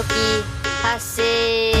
Joki Asik